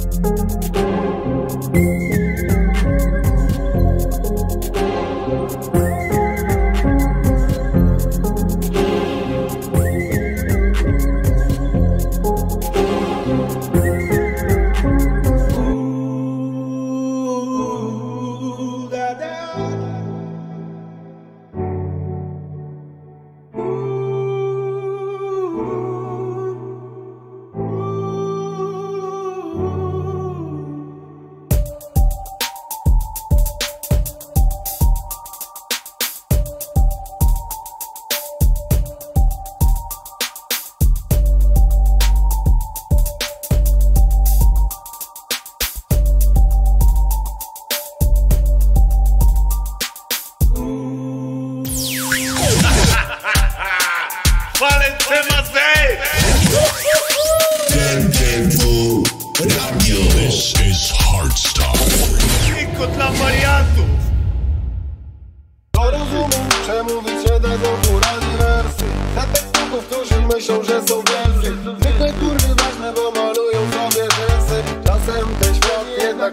Música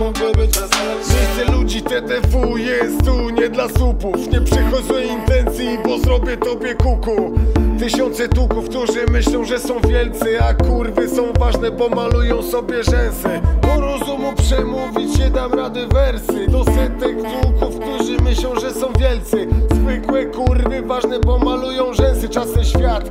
mogę być Miejsce ludzi TTW jest tu nie dla słupów. Nie przychodź złej intencji, bo zrobię tobie kuku. Tysiące tuków, którzy myślą, że są wielcy A kurwy są ważne, bo malują sobie rzęsy. Po rozumu przemówić nie dam rady wersy. Do setek tuków, którzy myślą, że są wielcy. Zwykłe kurwy ważne, bo malują rzęsy. Czasem świat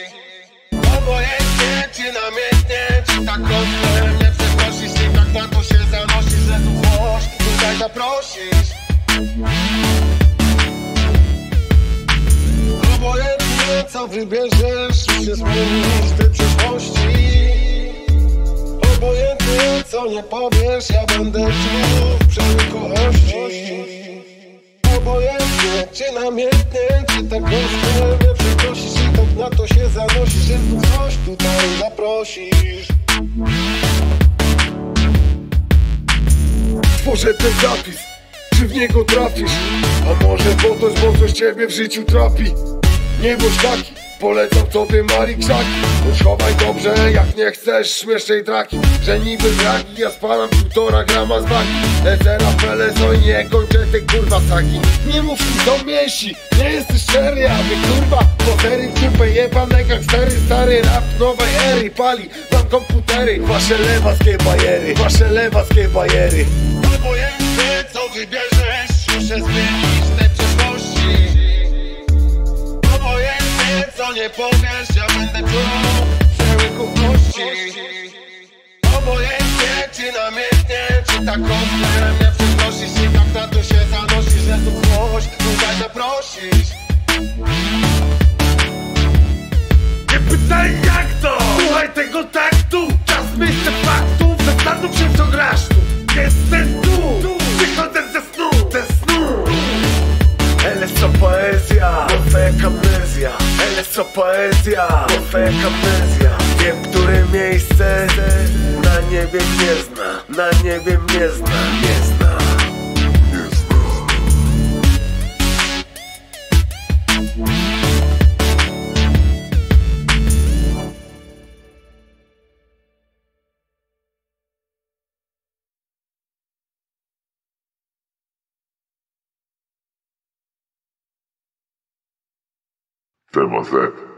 czy namiętnie, czy tak proste Nie przeprosisz i tak to się zanosi Że tu chodź, tutaj zaprosisz. Obojętnie co wybierzesz Się zmienisz tej przyszłości. Obojętnie co nie powiesz Ja będę czuł przełykowości Obojętnie czy namiętnie Czy tak proste Nie przeprosisz tak na to się zanosi Że tu coś tutaj zaprosisz. Tworzę ten zapis Czy w niego trafisz? A może po to, bo coś ciebie w życiu trapi? Nie bądź taki Polecam tobie Marii Krzaki. Schowaj dobrze, jak nie chcesz śmiesznej traki. Że niby dragi, ja spalam półtora grama z bagi Lecę na pelezo i nie kończę te kurwa sagi Nie mów mi do miesi, nie jesteś szczery Aby kurwa, potery w kupę jebane gangstery. Stary rap nowej ery pali Mam komputery, wasze lewackie bajery Wasze lewackie bajery Obojętnie co wybierzesz, muszę zmienić te co nie powiesz, ja będę czuł przełykuchości Obojętnie, czy namiętnie, czy tak ostre Mnie przenosisz i tak na to się zanosisz Że tu ktoś tutaj zaprosisz. Nie pytaj jak to, słuchaj tego taktu. Czas miejsce jaka pensja Wiem, które miejsce Na niebie mnie zna. Na niebie mnie zna. Nie zna. Temat Z.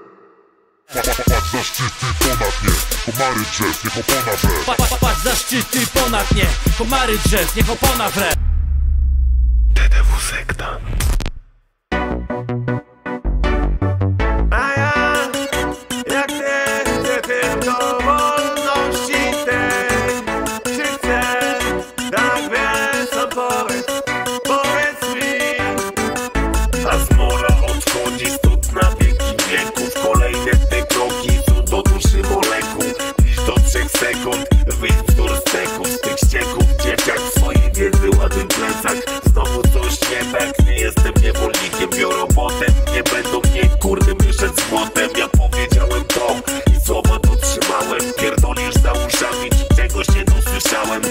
Patrz na szczyty ponad nie Komary drzew, niech opona wre. Pa, pa, patrz za ponad nie Komary drzew, niech opona wre. TDW sekta sekund wzdór steków Z tych ścieków dzieciak swojej wiedzy ładny plecak. Znowu coś nie tak, nie jestem niewolnikiem Biorą potem, nie będą mnie kurde mieszać z młotem. Ja powiedziałem to i słowa dotrzymałem. Pierdolisz za uszami, czegoś nie dosłyszałem.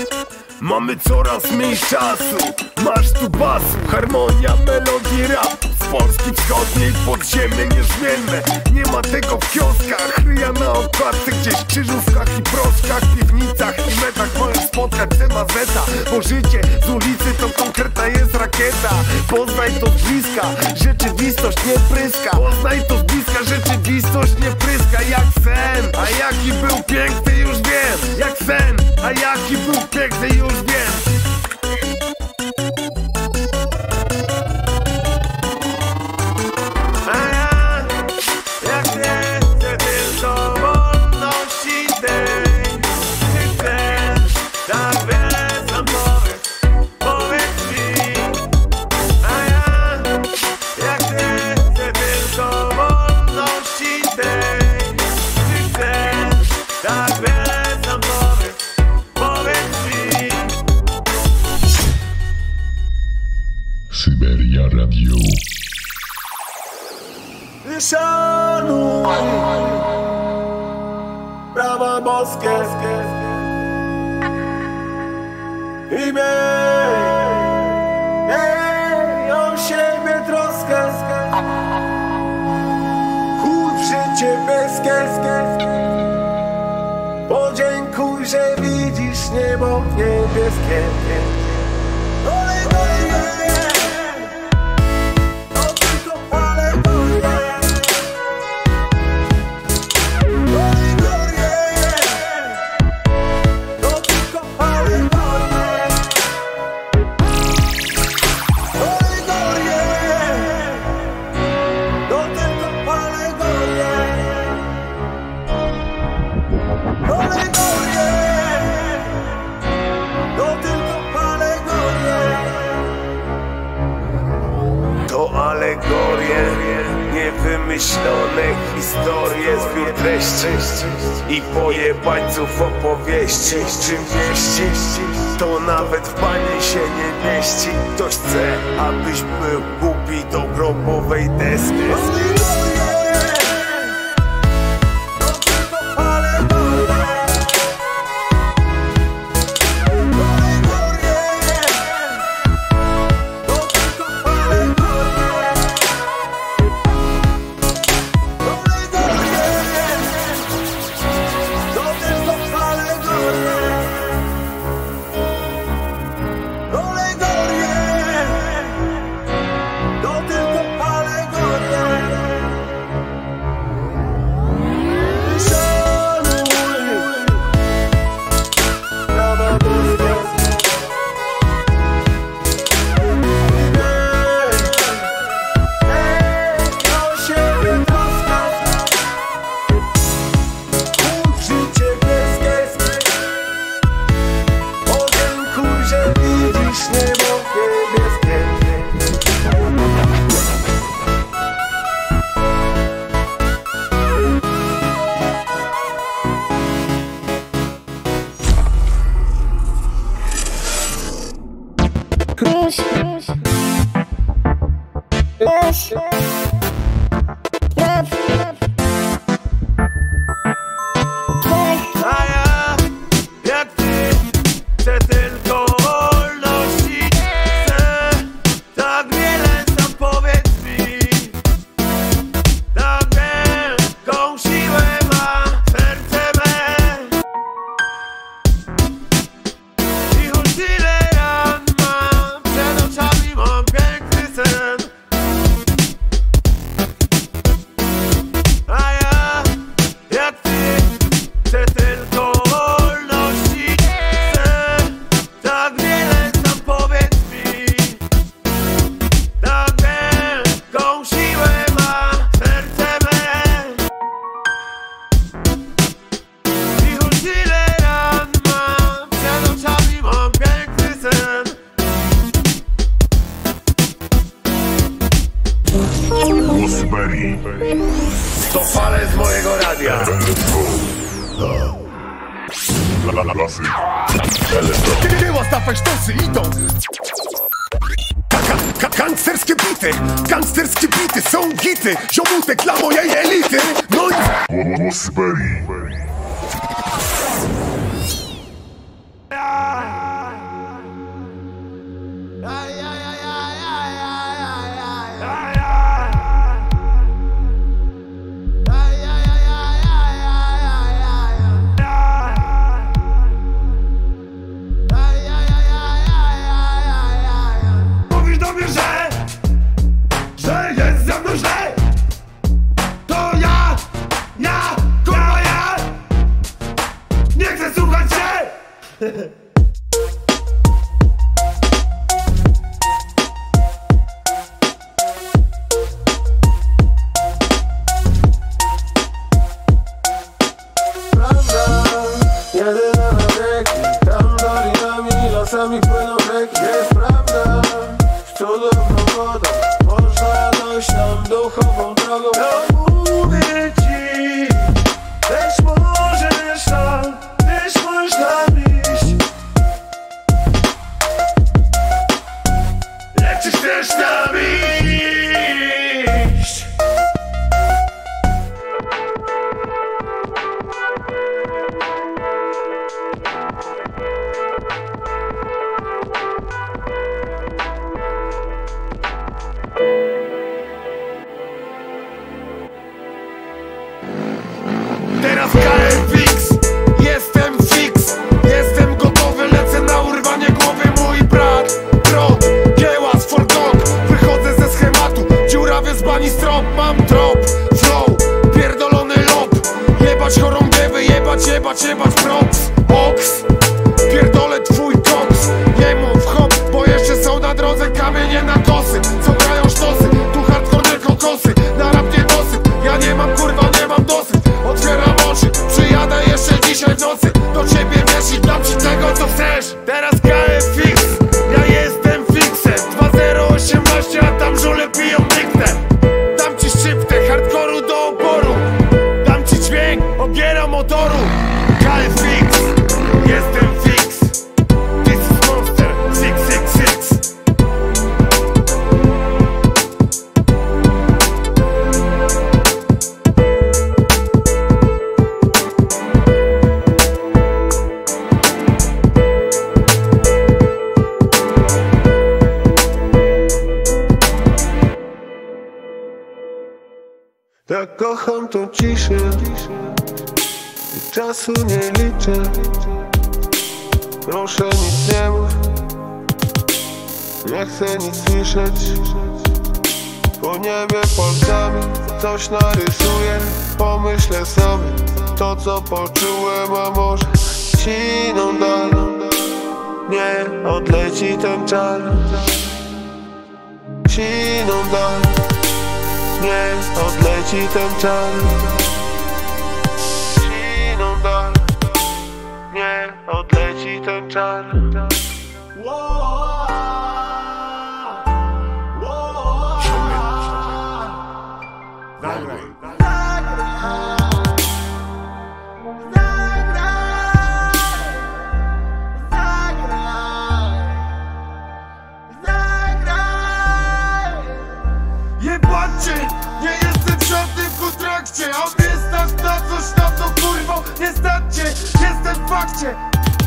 Mamy coraz mniej czasu Masz tu bas, harmonia, melodii, rap Polski wschodniej podziemie niezmienne. Nie ma tego w kioskach. Ryja na okładce gdzieś krzyżówkach i proskach Piwnicach i metach. Możesz spotkać Semazeta Bo życie z ulicy to konkretna jest rakieta. Poznaj to z bliska, rzeczywistość nie pryska. Poznaj to z bliska, rzeczywistość nie pryska. Jak sen, a jaki był piękny już wiem. Jak sen, a jaki był piękny już wiem 200 30 To nawet w banie się nie mieści. Ktoś chce, abyś był głupi do grobowej deski boks, boks. Pierdolę twój koks Jemu w hop, bo jeszcze są na drodze kamienie na kosy. Co ciszy I czasu nie liczę. Proszę nic nie mów. Nie chcę nic słyszeć. Po niebie palcami coś narysuję. Pomyślę sobie to co poczułem A może siną Nie odleci ten czar. Siną nie odleci ten czas Siną dal, nie odleci ten czar Nagraj, nagraj fakcie A mnie stać na coś na to kurwo Nie staćcie, jestem w fakcie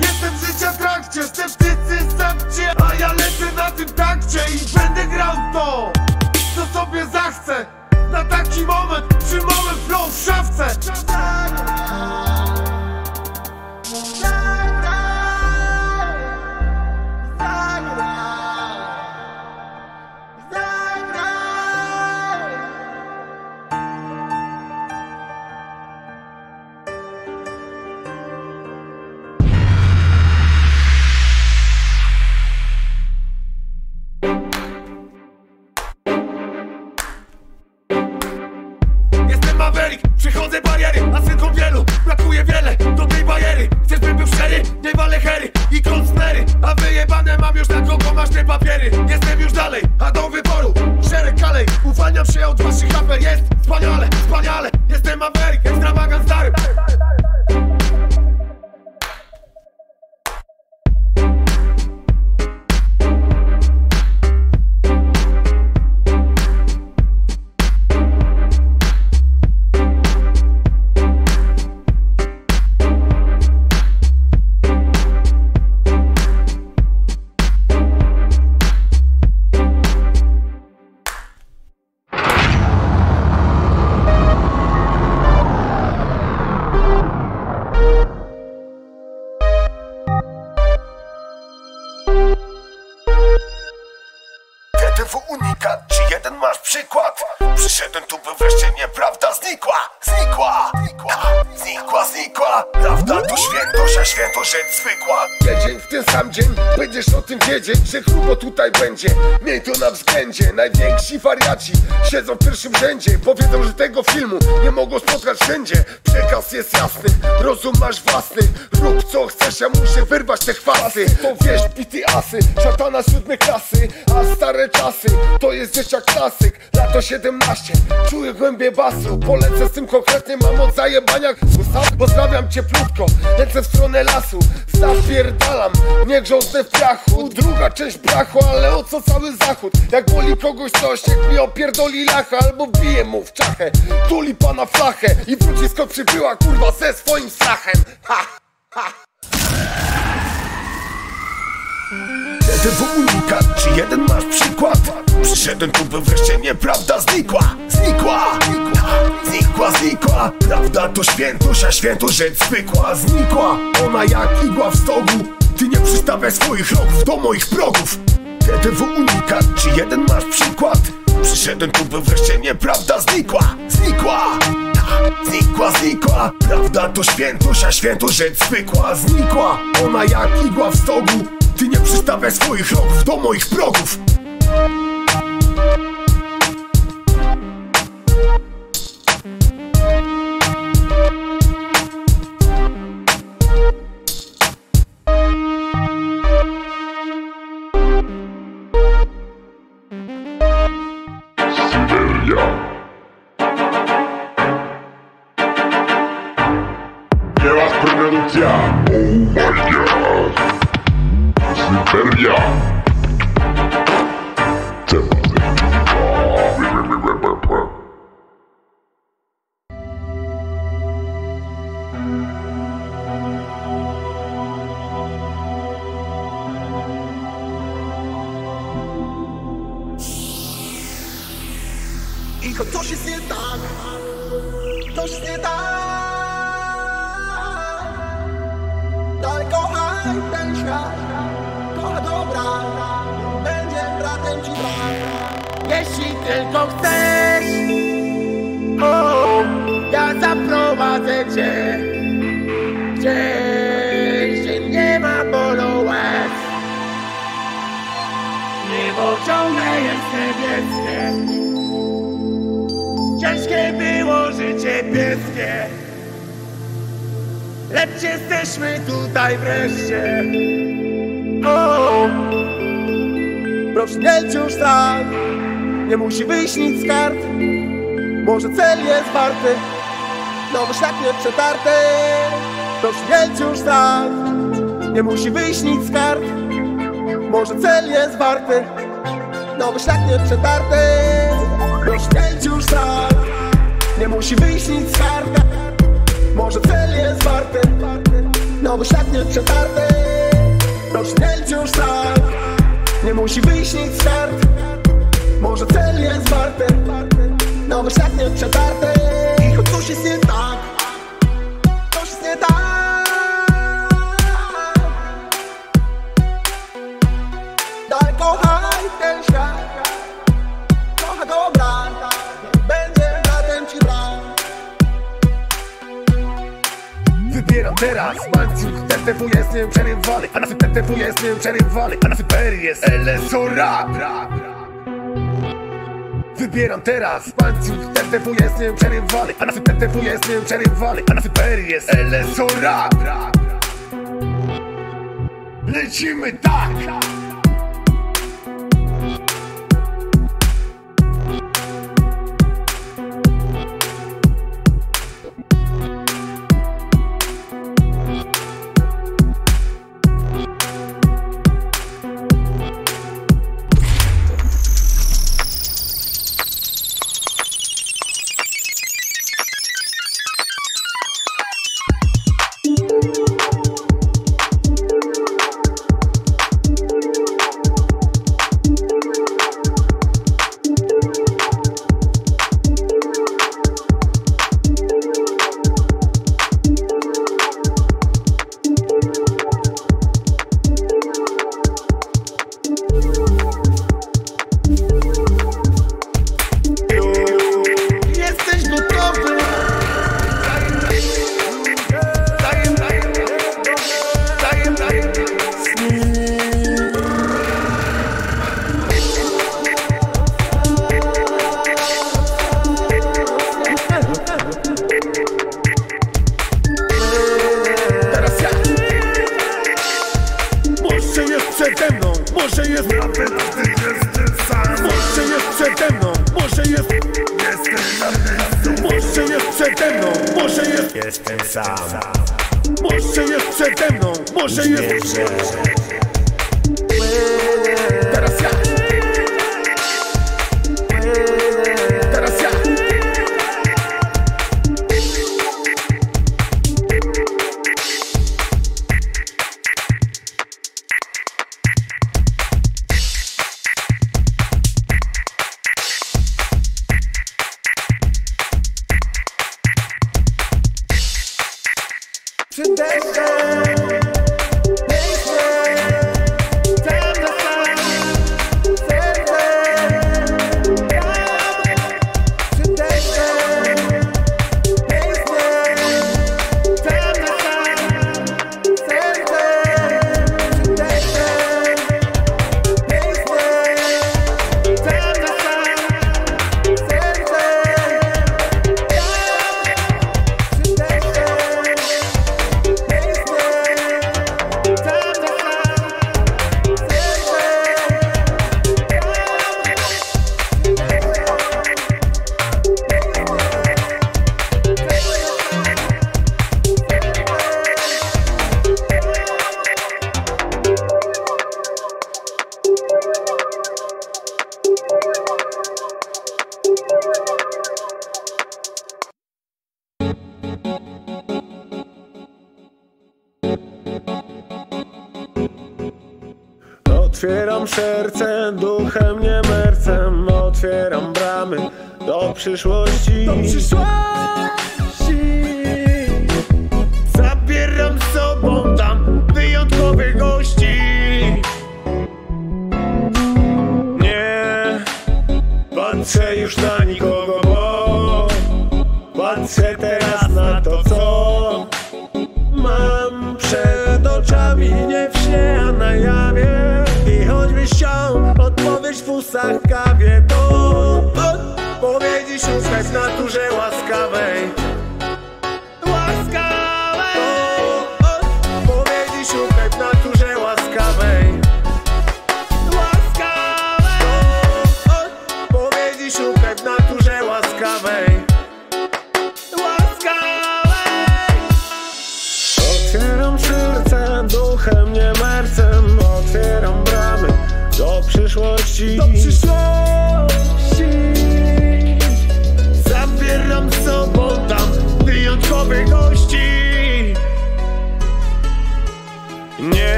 Jestem życia trakcie Sceptycy zamcie, a ja lecę na tym takcie I będę grał to, co sobie zachcę. Na taki moment tym wiedzieć, że grubo tutaj będzie. Miej to na względzie, najwięksi wariaci siedzą w pierwszym rzędzie Powiedzą, że tego filmu nie mogą spotkać wszędzie. Przekaz jest jasny, rozum masz własny. Rób co chcesz, ja muszę wyrwać te chwasy. To wiesz, bity asy, szatana siódmej klasy A stare czasy, to jest dzieciak klasyk Lato 17, czuję głębie basu Polecę z tym konkretnie, mam od zajebania. Pozdrawiam cieplutko, lecę w stronę lasu Zapierdalam, nie grząsnę w piachu Druga część brachu, ale o co cały zachód? Jak boli kogoś coś, jak mi opierdoli lacha Albo wbije mu w czachę, tuli pana flachę I wróci skąd przybyła kurwa ze swoim strachem. Ha, ha. TTW unikat, czy jeden masz przykład? Przyszedłem tu, by wreszcie nieprawda znikła. Znikła, znikła, znikła Prawda to świętość, a świętość rzecz zwykła. Znikła, ona jak igła w stogu Ty nie przystawiaj swoich rogów do moich progów. TTW unikat, czy jeden masz przykład? Przyszedłem tu, by wreszcie nieprawda znikła. Znikła, znikła, znikła. Prawda to świętość, a świętość rzecz zwykła. Znikła, ona jak igła w stogu. Ty nie przystawiaj swoich rogów do moich progów Nie już tak. Nie musi wyjść nic z kart. Może cel jest warty Nowy szlak nie przetarty Proszę nie już tak. Nie musi wyjść nic z kart. Może cel jest warty Nowy szlak nie przetarty Proszę nie już tak. Nie musi wyjść nic z kart. Może cel jest warty Nowy szlak nie przetarty Proszę nie już tak nie musi wyjść nic z kart Może cel jest warty. Nowy szlak nie przetarty. I choć coś jest nie tak teraz łańcuch TTW jest nieprzerywany A na swym TTW jest nieprzerywany A na Syberii jest LSO rap. Wybieram teraz. Łańcuch TTW jest nieprzerywany A na swym TTW jest nieprzerywany A na Syberii jest LSO rap. Lecimy tak!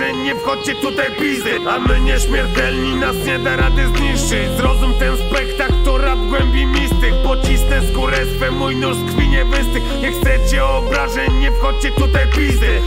Nie wchodźcie tutaj pizdy. A my nieśmiertelni nas nie da rady zniszczyć. Zrozum ten spektakl to rap głębi mistyk. Pocisnę skórę swe, mój nóż krwi nie wystych. Nie chcecie obrażeń, nie wchodźcie tutaj pizdy.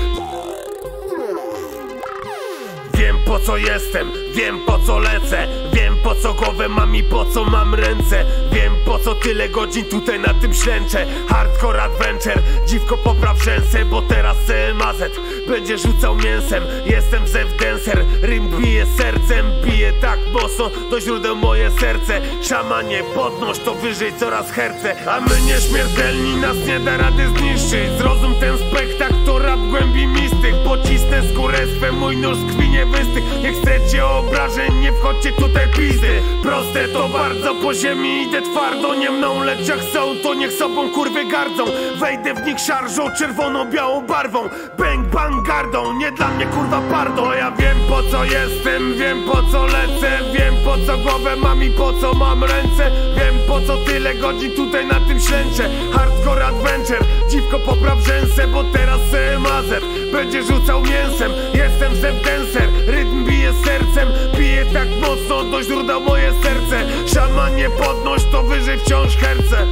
Wiem po co jestem, wiem po co lecę. Wiem po co głowę mam i po co mam ręce. Wiem po co tyle godzin tutaj na tym ślęczę. Hardcore adventure, dziwko popraw rzęsę Bo teraz CMAZ będzie rzucał mięsem Jestem Zew Dancer, rym bije sercem Bije tak mocno, do źródeł moje serce. Szamanie, podnoś to wyżej coraz herce. A my nieśmiertelni nas nie da rady zniszczyć. Zrozum ten spektakl to rap głębi mistyk. Pocisnę skórę swe, mój nóż z krwi nie wystych. Nie chcecie obrażeń, nie wchodźcie tutaj pizdy. Proste to bardzo po ziemi, idę twardo. Nie mną, lecz jak są, to niech sobą kurwy gardzą. Wejdę w nich szarżą, czerwono-białą barwą. Bang, bang, gardą, nie dla mnie kurwa pardo Ja wiem po co jestem, wiem po co lecę Wiem po co głowę mam i po co mam ręce. Wiem po co tyle godzin tutaj na tym ślęczę Hardcore adventure, dziwko popraw rzęsę Bo teraz se mazet będzie rzucał mięsem Jestem zepdenser, rytm bije sercem Bije tak mocno, do źródła moje serce. Szaman nie podnoś, to wyżej wciąż herce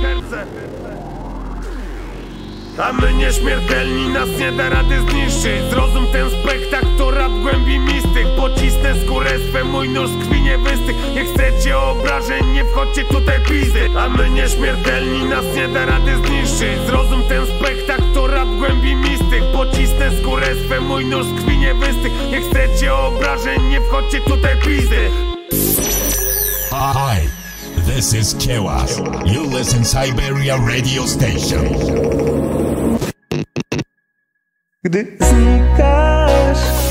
a my nieśmiertelni nas nie da rady zniszczyć. Zrozum ten spektakl to rap głębi mistyk. Pocisnę skórę swe, mój nóż krwi nie wystych. Nie chcecie obrażeń, nie wchodźcie tutaj pizdy. A my nieśmiertelni nas nie da rady zniszczyć. Zrozum ten spektakl to rap głębi mistyk. Pocisnę skórę swe, mój nóż krwi nie wystych. Nie chcecie obrażeń, nie wchodźcie tutaj pizdy. Hi, this is Kewas. You listen Siberia radio station. Gdy znikasz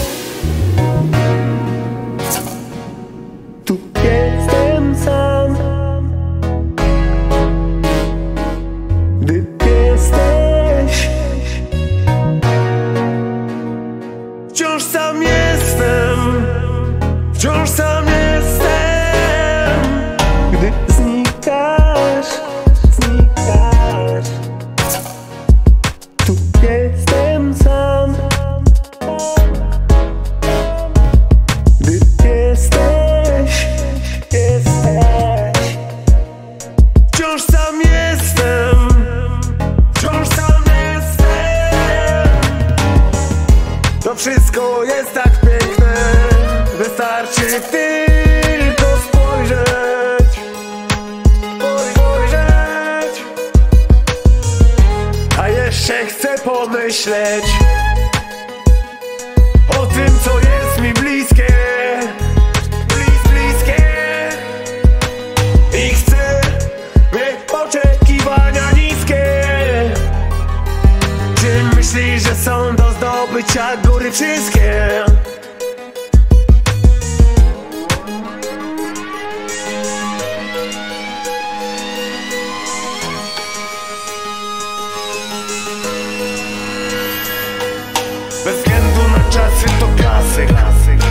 Bez względu na czasy to klasyk.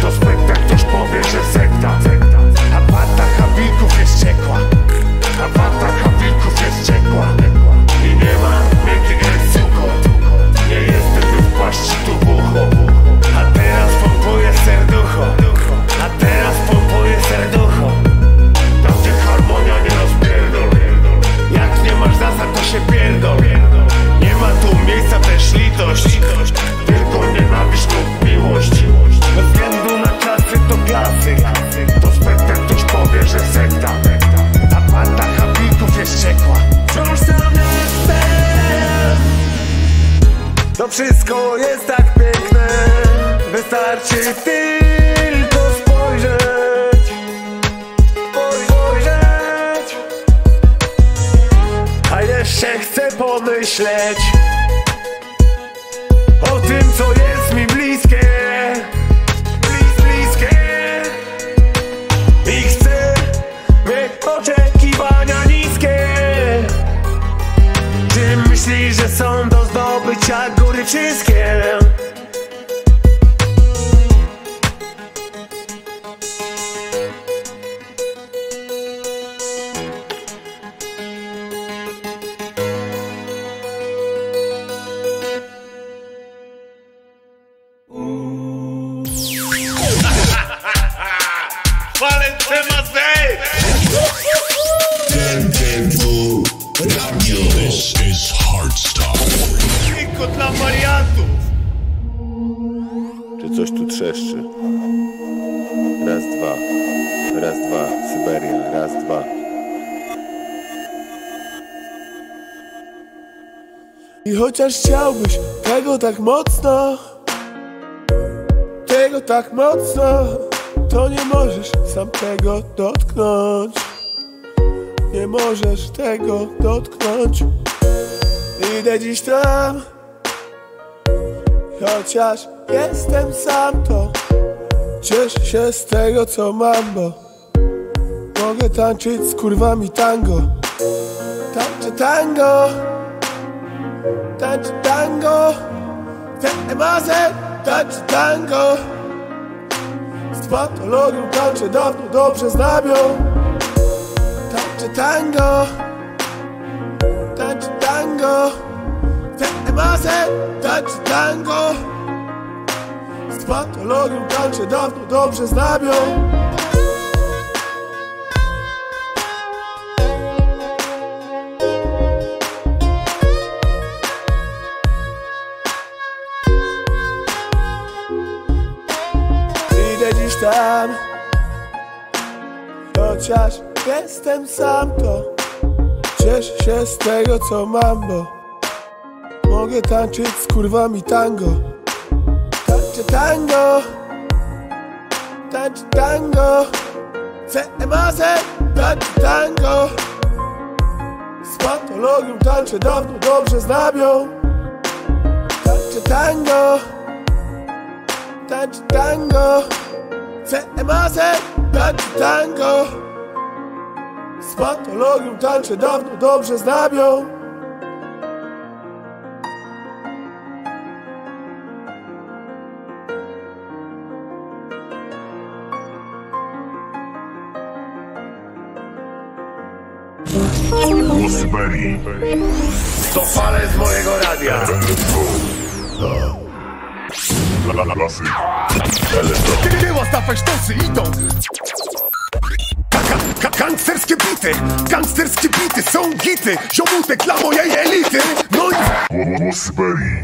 To spektakl, ktoś powie, że coś tu trzeszczy? Raz, dwa. Raz, dwa. Syberia. Raz, dwa. I chociaż chciałbyś tego tak mocno Tego tak mocno To nie możesz sam tego dotknąć Nie możesz tego dotknąć Idę dziś tam Chociaż jestem sam to. Ciesz się z tego co mam, bo Mogę tańczyć z kurwami tango. Tańczę tango. Tańczę tango. TMAZ Tańczę tango. Z patologią tańczę dawno dobrze znam ją. Tańczę tango. Tańczę tango. TMAZ Tańczę tango Z patologią tańczę dawno dobrze znam ją Idę dziś tam. Chociaż jestem sam to Cieszę się z tego co mam, bo Mogę tańczyć z kurwami tango tango. Tańczę tango. CMAZ Tańczę tango. Z patologią tańczę dawno dobrze znam ją Tańczę tango. Tańczę tango CMAZ Tańczę tango. Z patologią tańczę dawno dobrze znam ją To fale z mojego radia La, la, lasy. Tyła stawaj sztosy idą Ka- ka- Gangsterskie bity, gangsterskie bity są gity Ziomutek dla mojej elity No i Głos Syberii.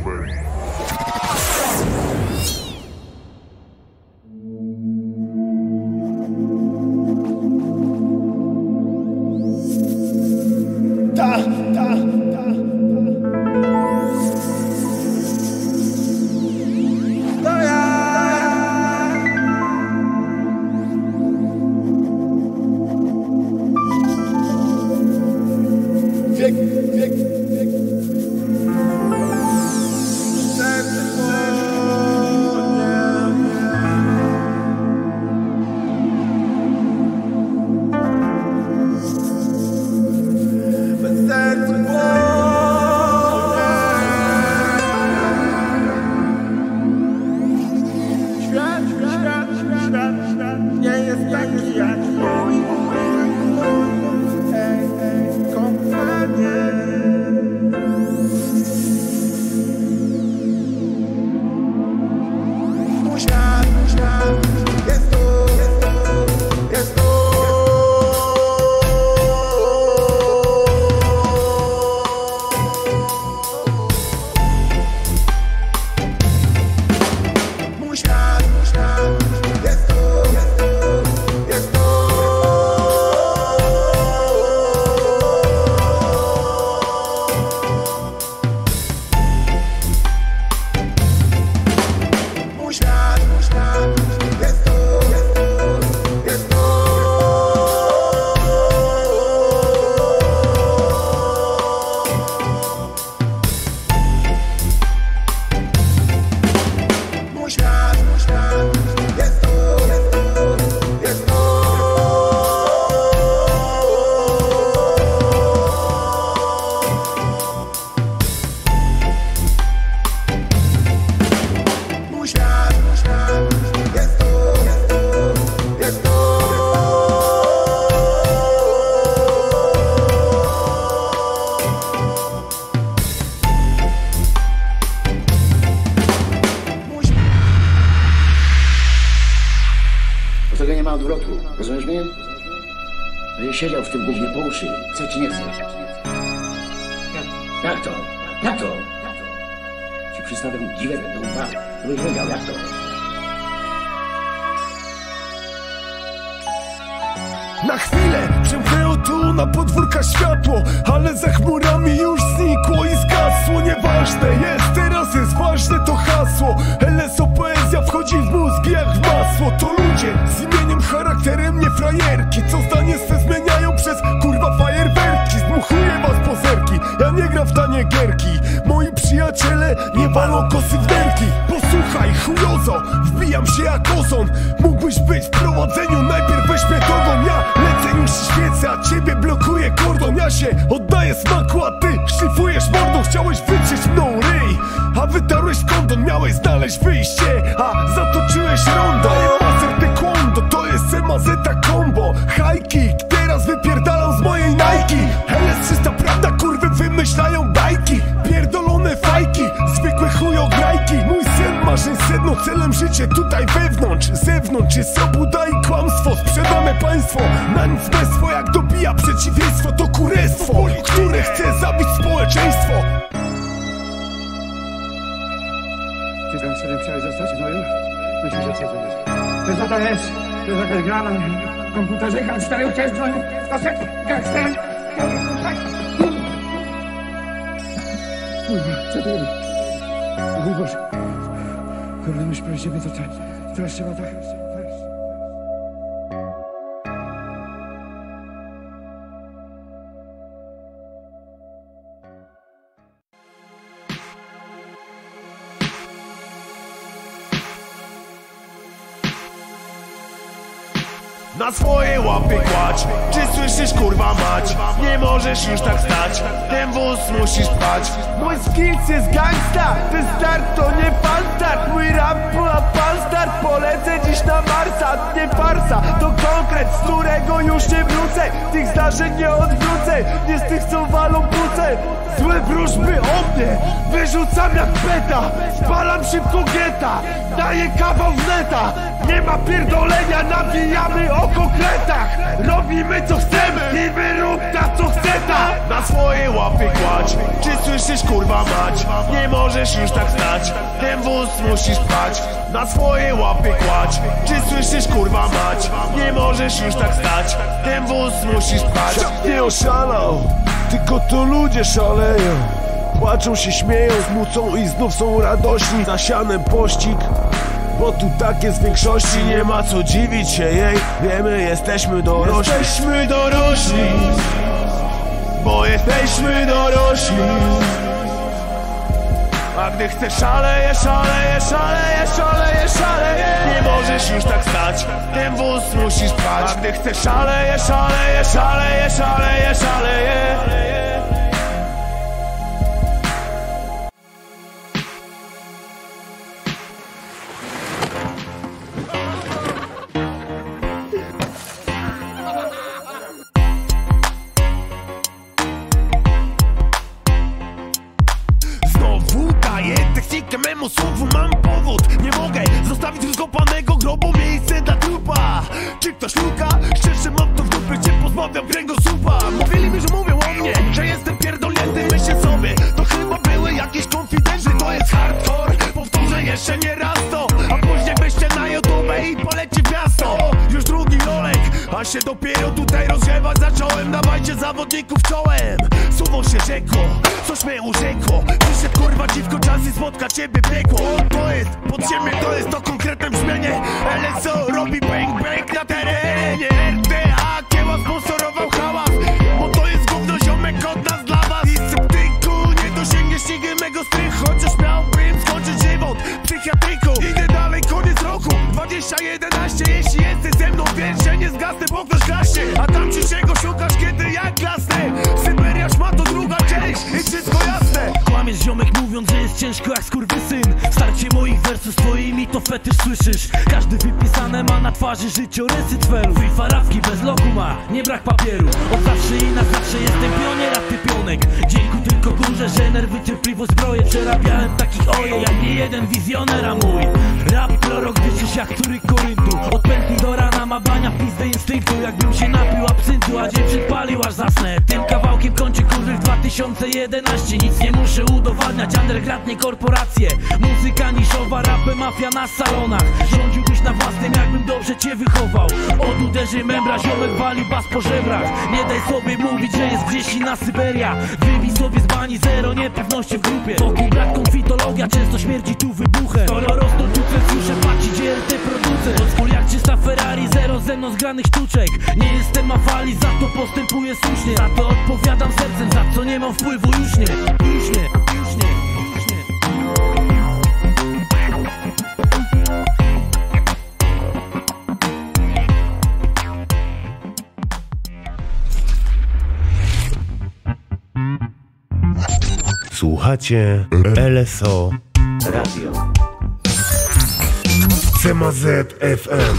Siedział w tym gównie po uszy. Chce czy nie chce? Jak, jak to? Jak to? Ci przystawiam dziwę do łba. Żebyś wiedział, jak to? Na chwilę przemknęło tu na podwórka światło Ale za chmurami już znikło i zgasło Nieważne jest, teraz jest ważne to hasło LSO poezja wchodzi w mózg jak w masło. To ludzie z imieniem, charakterem, nie frajerki. Co zdanie swe zmieniają przez kurwa fajerwerki. Zdmuchuję was pozerki, ja nie gram w tanie gierki. Moi przyjaciele nie walą kosy w derki Posłuchaj chujozo, wbijam się jak ozon. Mógłbyś być w prowadzeniu Najpierw weź metodą Ja lecę już świecę, a ciebie blokuje kordon Ja się oddaję smaku, a ty szlifujesz mordą. Chciałeś wyciąć mną ryj A wytarłeś kondon Miałeś znaleźć wyjście A zatoczyłeś rondo. Master taekwondo To jest semazeta combo. High kick Teraz wypierdalam z mojej Nike. LS 300 prawda kurwy wymyślają bajki. Pierdolone fajki Zwykłe chujograjki. Mój sen marzeń sedno celem życie tutaj wewnątrz. Zewnątrz jest obuda i kłamstwo. Sprzedane państwo Na nic bezstwo jak dobija przeciwieństwo To kurestwo, które chce zabić społeczeństwo tam sobie chciałeś zostać w gnoju? Myślisz, że co to jest? To co to jest? To jest jakaś gra na komputerze, gram cztery chciałeś dzwonić, kosek, gangster, Kurwa, co ty robisz? O mój Boże. To? Teraz trzeba tak... Na swoje łapy kładź. Czy słyszysz kurwa mać? Nie możesz już tak stać. Ten wóz musisz pchać Mój skills jest gangsta. Ten start to nie pan Mój rap była pan start Polecę dziś na Marsa Nie farsa, to konkret Z którego już nie wrócę. Tych zdarzeń nie odwrócę Nie z tych co walą puce Złe wróżby o mnie Wyrzucam jak beta Spalam szybko geta Daję kawał w neta. Nie ma pierdolenia Nawijamy o konkretach. Robimy co chcemy ta co chce ta. Na swoje łapy kładź. Czy słyszysz kurwa mać? Nie możesz już tak stać. Ten wóz musisz pchać. Na swoje łapy kładź. Czy słyszysz kurwa mać? Nie możesz już tak stać. Ten wóz musisz pchać. Nie oszalał. Tylko to ludzie szaleją. Płaczą się, śmieją, smucą i znów są radośni. Zasianem pościg bo tu tak jest w większości, nie ma co dziwić się jej. Wiemy, jesteśmy dorośli. Jesteśmy dorośli. Bo jesteśmy dorośli. A gdy chcesz szaleje, szaleje, szaleje, szaleje, szaleje. Nie możesz już tak stać, ten wóz musisz pchać. A gdy chcesz szaleje, szaleje, szaleje, szaleje, szaleje koryntu Od pętli do rana ma bania w pizdę instynktu. Jakbym się napił absyntu, a dzień przypalił aż zasnę. Tym kawałkiem kończy kurwy w 2011 Nic nie muszę udowadniać, underground korporacje. Muzyka niszowa, rapy mafia na salonach. Rządziłbyś na własnym, jakbym dobrze cię wychował. Od uderzy membra, ziomek wali bas po żebrach. Nie daj sobie mówić, że jest gdzieś inna Syberia. Wybij sobie z bani zero niepewności w grupie. Wokół brak konfitologia, często śmierdzi tu wybuchem. Skoro rosną tu słyszę płaci GRT sztuce Rozwój jak czysta Ferrari, zero ze mną zgranych sztuczek. Nie jestem na fali, za to postępuję słusznie. Za to odpowiadam sercem, za co nie mam wpływu już nie Już nie, już nie, już nie. Słuchacie LSO Radio. CMZ FM.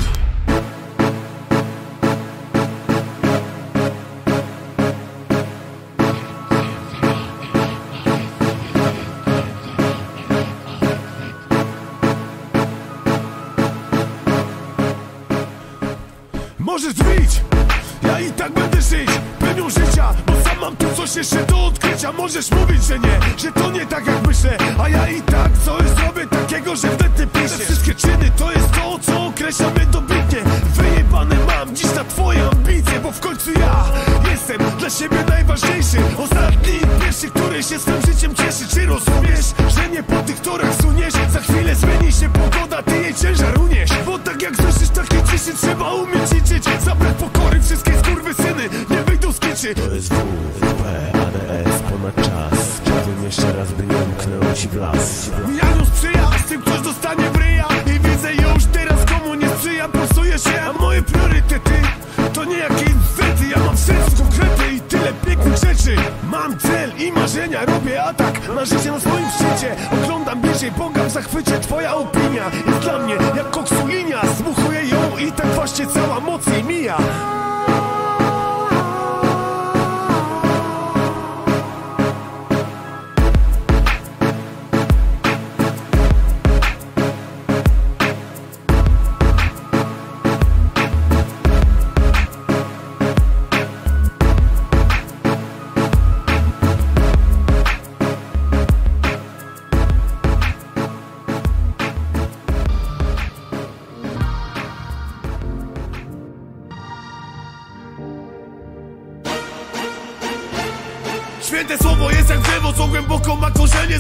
Możesz drzwić, ja i tak będę żyć Pełnią życia, bo sam mam tu coś jeszcze do odkrycia Możesz mówić, że nie, że to nie tak jak myślę A ja i tak życiem cieszy Czy rozumiesz, że nie po tych torach suniesz Za chwilę zmieni się pogoda, ty jej ciężar uniesz. Bo tak jak słyszysz, takie ciszy trzeba umieć liczyć. Za brak pokory wszystkie skurwysyny nie wyjdą z kiczy To jest W, P, ADS, ponad czas. Chciałbym jeszcze raz, by nie umknęło ci w las. Mijaniu sprzyja, z tym ktoś dostanie w ryja. I widzę już teraz komu nie sprzyja Pulsuje się, a moje priorytety To nie jakieś marzenia, robię atak Na życie na swoim szczycie. Oglądam bliżej, Boga w zachwycie. Twoja opinia jest dla mnie jak koksu linia. Zmuchuję ją i tak właśnie cała moc jej mija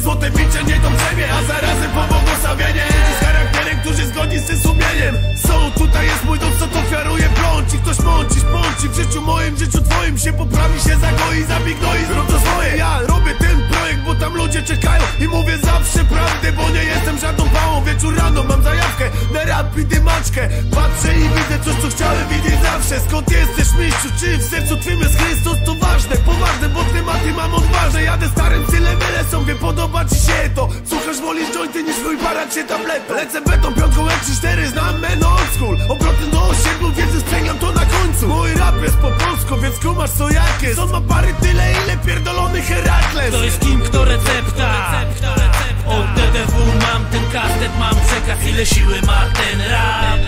Złote bicie nie to brzemię, a zarazem pobłogosławienie Ludzi z charakterem, którzy zgodni z tym sumieniem. Są, tutaj jest mój dom, co to ofiaruje pląci Ktoś mąci, szpąci, w życiu moim, w życiu twoim Się poprawi, się zagoi, zabignoi, zrób to swoje. Ja robię ten projekt, bo tam ludzie czekają I mówię zawsze prawdę, bo nie jestem żadną pałą. Wieczór rano mam zajawkę na rap i dymaczkę Patrzę i widzę coś, co chciałem widzieć zawsze. Skąd jesteś, mistrzu, czy w sercu twym jest Chrystus? To ważne, poważne, bo tematy mam Jadę starym stylem są, wie podoba ci się to. Słuchasz, wolisz jointy niż mój parat się tabletą. Lecę betą, piątką jak 3-4, znam men old school. Obroty do osiedlu, wiedzy sprzęgam to na końcu. Mój rap jest po polsku, więc kumasz co jak jest. On ma pary tyle, ile pierdolony Herakles. To jest kim, kto recepta? Od DDW mam ten kastet, mam przekaz Ile siły ma ten rap.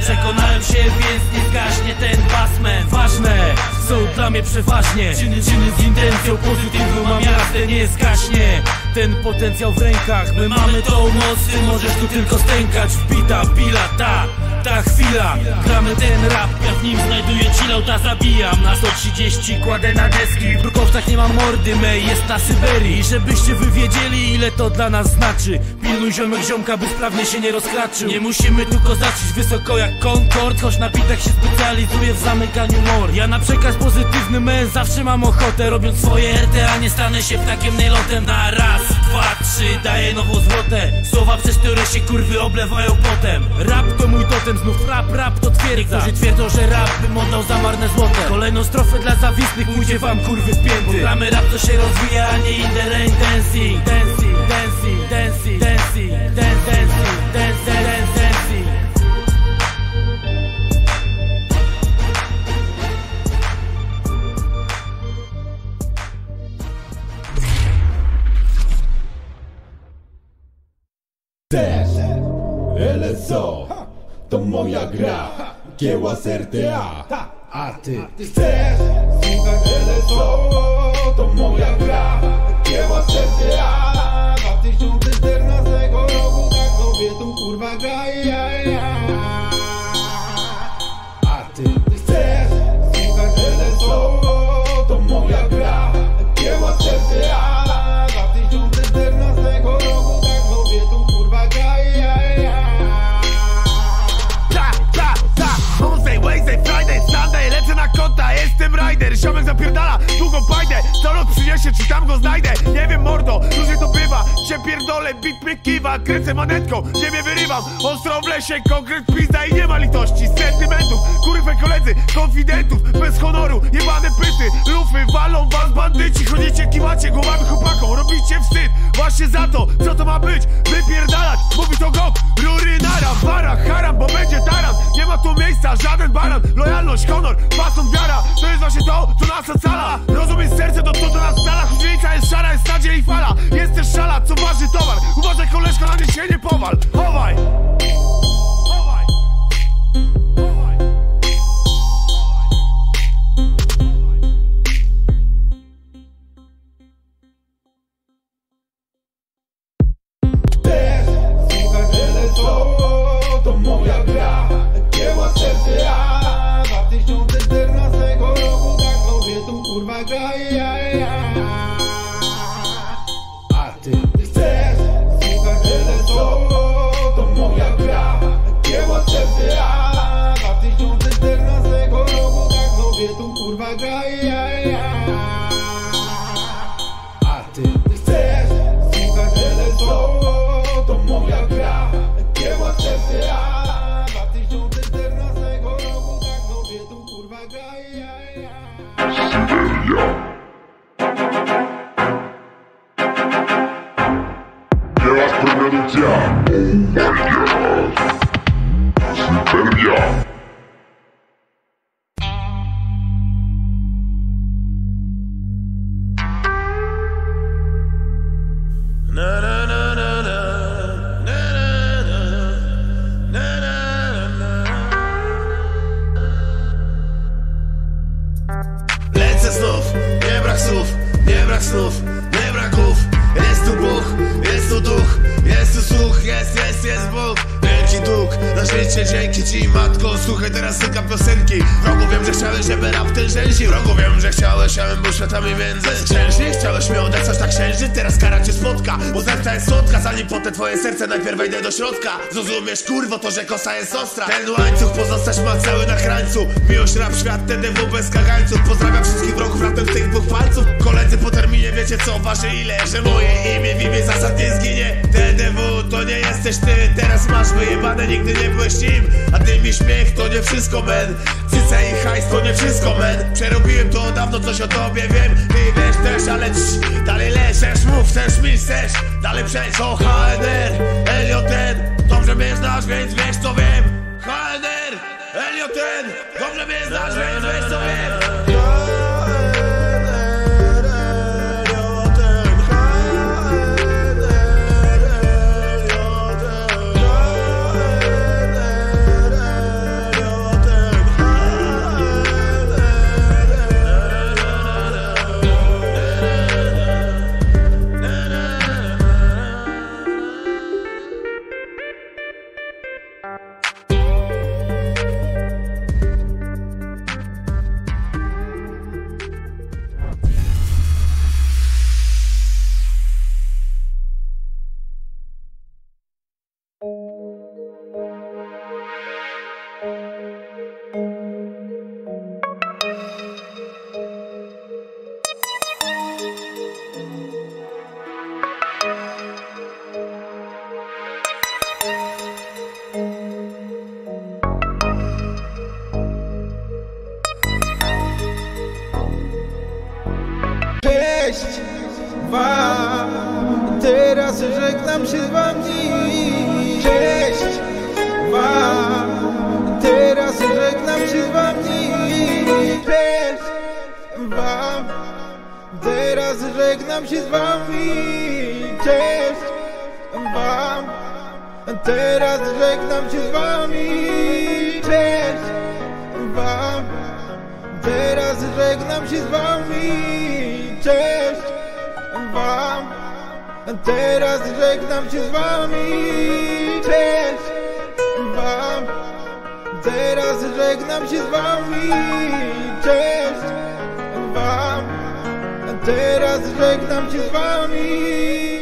Przekonałem się, więc nie zgaśnie ten basment Ważne są dla mnie przeważnie. Czyny, czyny z intencją pozytywną mam jasne, nie zgaśnie Ten potencjał w rękach, my mamy tą moc Ty możesz tu tylko stękać, wbita pila, ta ta chwila, gramy ten rap Ja w nim znajduję chillouta, zabijam. Na 130 kładę na deski. W brukowcach nie mam mordy, mej jest na Syberii. Żebyście wy wiedzieli ile to dla nas znaczy. Pilnuj ziomek ziomka, by sprawnie się nie rozkraczył. Nie musimy tu kozaczyć wysoko jak Concord Choć na bitach się specjalizuję w zamykaniu mor. Ja na przekaz pozytywny men zawsze mam ochotę Robiąc swoje RT, a nie stanę się ptakiem najlotem Na raz, dwa, trzy, daję nową zwrotę. Słowa przez które się kurwy oblewają potem. Rap to mój totem znów rap, rap to twierdza. Niektórzy twierdzą, że rap bym oddał za marne złote. Kolejną strofę dla zawistnych pójdzie wam kurwy w pięty. Gramy rap to się rozwija, a nie in the rain dancing Dancing, dancing, dancing, dancing, dance, dancing, Też LSO to moja gra. Kieła z RTA A ty chcesz? Słuchać LSO To moja gra. Kieła z RTA 2014 roku Tak kobietą kurwa gra Rider Ziomek zapierdala, długą pajdę Co przyniesie, czy tam go znajdę? Nie wiem mordo, różnie to bywa. Cię pierdolę, bit mnie kiwa. Kręcę manetką, ziemię wyrywam. Ostro w lesie, konkret pizda i nie ma litości. Sentymentów, kurwe koledzy Konfidentów, bez honoru Jebane pyty, lufy, walą was bandyci. Chodzicie, kiwacie głowami chłopakom. Robicie wstyd, właśnie za to Co to ma być? Wypierdalać, mówi to gok. Rury nara, wara, haram, bo będzie taran. Nie ma tu miejsca, żaden baran. Lojalność, honor, fason, wiara. To jest właśnie to, co nas ocala Rozum jest serce, to to do nas stala Różnica jest szara, jest nadzieja i fala Jest też szala, co waży towar Uważaj koleżko, na nie się nie powal! Chowaj! Kurwa gra ja, ja. Zrozumiesz kurwo to, że kosa jest ostra. Ten łańcuch pozostać ma cały na krańcu. Miłość, rap, świat, TDW bez kagańców. Pozdrawiam wszystkich wrogów raptem z tych dwóch palców. Koledzy po terminie wiecie co waży ile Że moje imię w imię zasad nie zginie. TDW to nie jesteś ty Teraz masz wyjebane, nigdy nie byłeś nim. A ty mi śmiech to nie wszystko men. Cyca i hajs to nie wszystko men. Przerobiłem to dawno, coś o tobie wiem. Ty wiesz też, ale cii, dalej leżesz Mów, chcesz mi, chcesz. Dalej przejść o HNR, Elioten Dobrze mnie znasz, więc wiesz co wiem. HNR, Elioten Dobrze mnie znasz, więc wiesz co wiem wami Cześć wam, teraz żegnam się z wami. Cześć wam. Teraz żegnam się z wami. Cześć wam. Teraz żegnam się z wami. Cześć wam. Teraz żegnam się z wami. Cześć wam Teraz żegnam się z wami